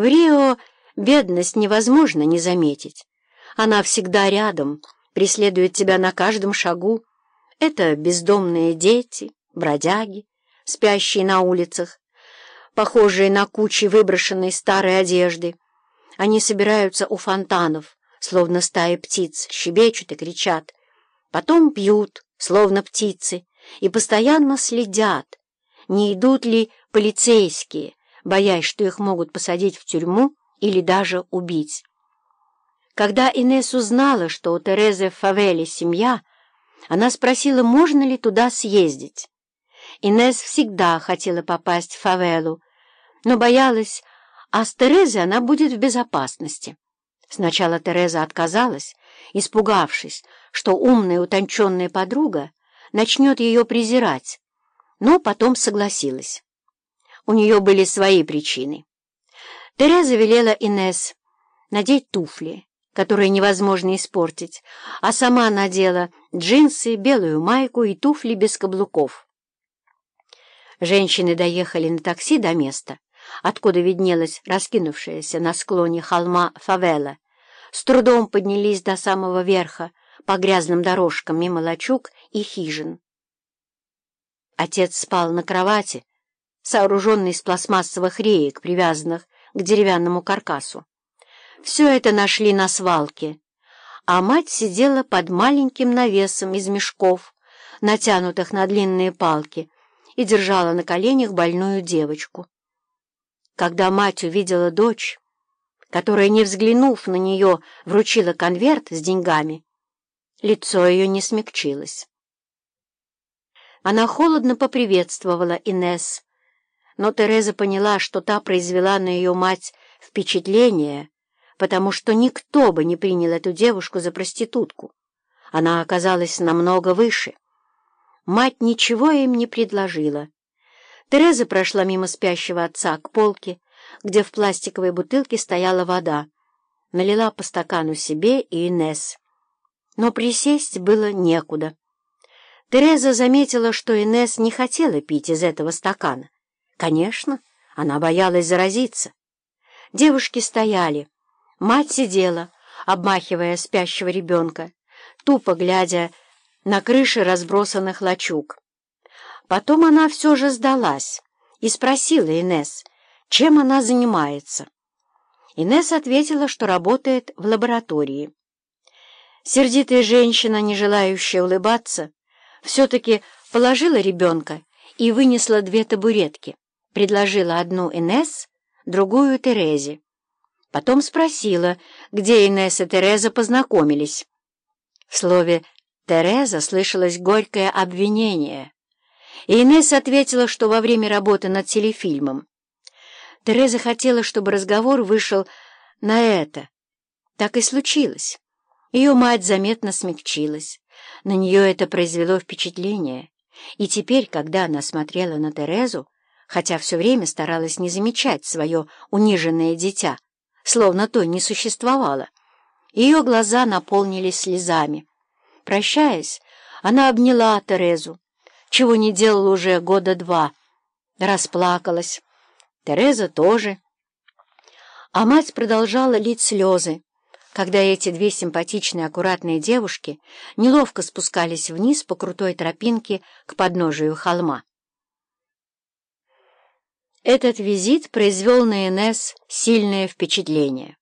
В Рио бедность невозможно не заметить. Она всегда рядом, преследует тебя на каждом шагу. Это бездомные дети, бродяги, спящие на улицах, похожие на кучи выброшенной старой одежды. Они собираются у фонтанов, словно стаи птиц, щебечут и кричат. Потом пьют, словно птицы, и постоянно следят, не идут ли полицейские, боясь, что их могут посадить в тюрьму или даже убить. Когда Инесс узнала, что у Терезы в фавеле семья, она спросила, можно ли туда съездить. Инесс всегда хотела попасть в фавелу, но боялась, а с Терезой она будет в безопасности. Сначала Тереза отказалась, испугавшись, что умная утонченная подруга начнет ее презирать, но потом согласилась. У нее были свои причины. Тереза велела Инес надеть туфли, которые невозможно испортить, а сама надела джинсы, белую майку и туфли без каблуков. Женщины доехали на такси до места, откуда виднелась раскинувшаяся на склоне холма фавела, с трудом поднялись до самого верха по грязным дорожкам мимо лачуг и хижин. Отец спал на кровати, сооруженной из пластмассовых реек, привязанных к деревянному каркасу. Все это нашли на свалке, а мать сидела под маленьким навесом из мешков, натянутых на длинные палки, и держала на коленях больную девочку. Когда мать увидела дочь, которая, не взглянув на нее, вручила конверт с деньгами, лицо ее не смягчилось. Она холодно поприветствовала Инес, но Тереза поняла, что та произвела на ее мать впечатление, потому что никто бы не принял эту девушку за проститутку. Она оказалась намного выше. Мать ничего им не предложила. Тереза прошла мимо спящего отца к полке, где в пластиковой бутылке стояла вода, налила по стакану себе и Инесс. Но присесть было некуда. Тереза заметила, что Инесс не хотела пить из этого стакана. Конечно, она боялась заразиться. Девушки стояли. Мать сидела, обмахивая спящего ребенка, тупо глядя на крыши разбросанных лачуг. Потом она все же сдалась и спросила Инес, чем она занимается. Инес ответила, что работает в лаборатории. Сердитая женщина, не желающая улыбаться, все-таки положила ребенка и вынесла две табуретки, предложила одну Инес, другую Терезе. Потом спросила, где Инесс и Тереза познакомились. В слове «Тереза» слышалось горькое обвинение, и Инесс ответила, что во время работы над телефильмом. Тереза хотела, чтобы разговор вышел на это. Так и случилось. Ее мать заметно смягчилась. На нее это произвело впечатление. И теперь, когда она смотрела на Терезу, хотя все время старалась не замечать свое униженное дитя, словно то не существовало, ее глаза наполнились слезами. Прощаясь, она обняла Терезу, чего не делала уже года два, расплакалась. Тереза тоже. А мать продолжала лить слезы, когда эти две симпатичные аккуратные девушки неловко спускались вниз по крутой тропинке к подножию холма. Этот визит произвел на Инесс сильное впечатление.